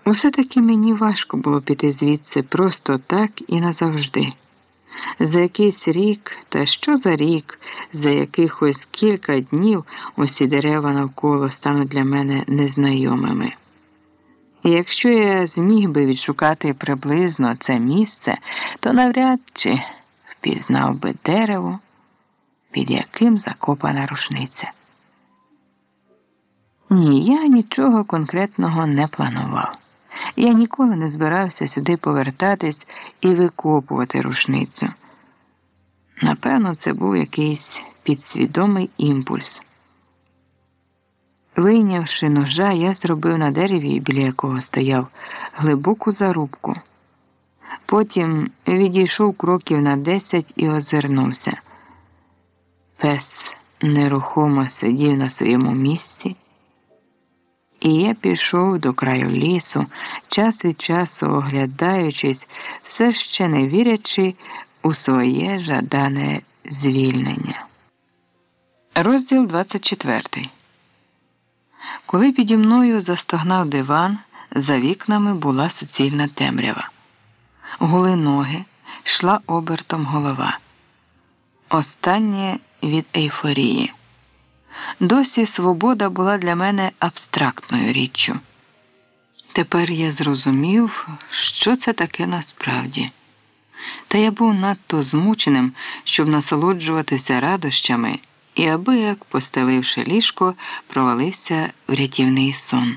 Усе таки мені важко було піти звідси просто так і назавжди. За якийсь рік, та що за рік, за якихось кілька днів усі дерева навколо стануть для мене незнайомими. І якщо я зміг би відшукати приблизно це місце, то навряд чи впізнав би дерево, під яким закопана рушниця. Ні, я нічого конкретного не планував. Я ніколи не збирався сюди повертатись і викопувати рушницю. Напевно, це був якийсь підсвідомий імпульс. Вийнявши ножа, я зробив на дереві, біля якого стояв, глибоку зарубку. Потім відійшов кроків на десять і озирнувся. Пес нерухомо сидів на своєму місці. І я пішов до краю лісу, час від часу оглядаючись, все ще не вірячи у своє жадане звільнення. Розділ 24 Коли піді мною застогнав диван, за вікнами була суцільна темрява. Гули ноги, йшла обертом голова. Останнє від ейфорії. Досі свобода була для мене абстрактною річчю. Тепер я зрозумів, що це таке насправді. Та я був надто змученим, щоб насолоджуватися радощами, і аби як, постеливши ліжко, провалився в рятівний сон.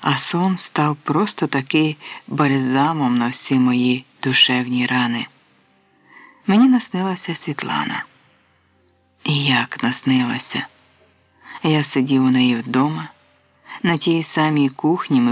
А сон став просто таки бальзамом на всі мої душевні рани. Мені наснилася Світлана. І як наснилася. Я сидів у неї вдома, на тій самій кухні ми